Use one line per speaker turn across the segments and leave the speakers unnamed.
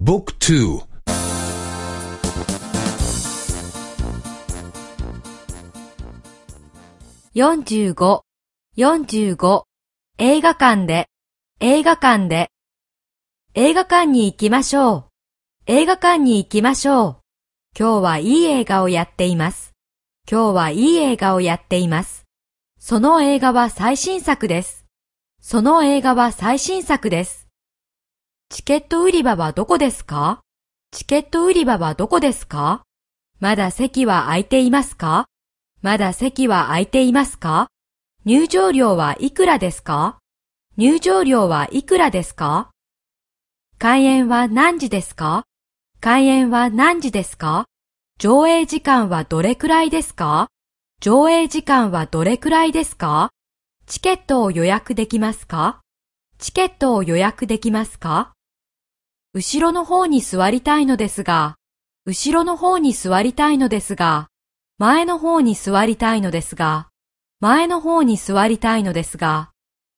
Book 2
45、45、映画館で、映画館で、映画館に行きましょう。映画館に行きましょう。今日はいい映画をやっています。今日はいい映画をやっています。その映画は最新作です。その映画は最新作です。チケット売り場はどこですか？チケット売り場はどこですか？まだ席は空いていますか？まだ席は空いていますか？入場料はいくらですか？入場料はいくらですか？開演は何時ですか？開演は何時ですか？上映時間はどれくらいですか？上映時間はどれくらいですか？チケットを予約できますか？チケットを予約できますか？後ろの方に座りたいのですが、後ろの方に座りたいのですが、前の方に座りたいのですが、前の方に座りたいのですが、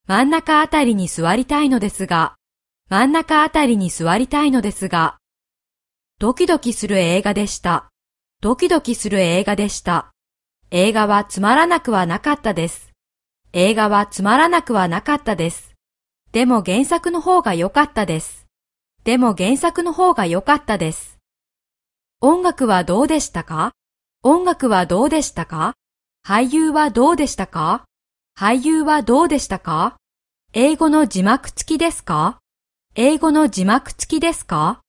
真ん中あたりに座りたいのですが、真ん中あたりに座りたいのですが、ドキドキする映画でした。ドキドキする映画でした。映画はつまらなくはなかったです。映画はつまらなくはなかったです。でも原作の方が良かったです。でも原作の方が良かったです。音楽はどうでしたか？音楽はどうでしたか？俳優はどうでしたか？俳優はどうでしたか？英語の字幕付きですか？英語の字幕付きですか？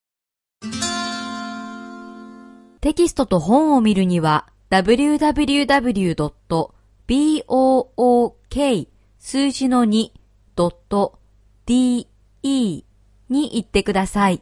テキストと本を見るには www.book 数字の 2.de に行ってください。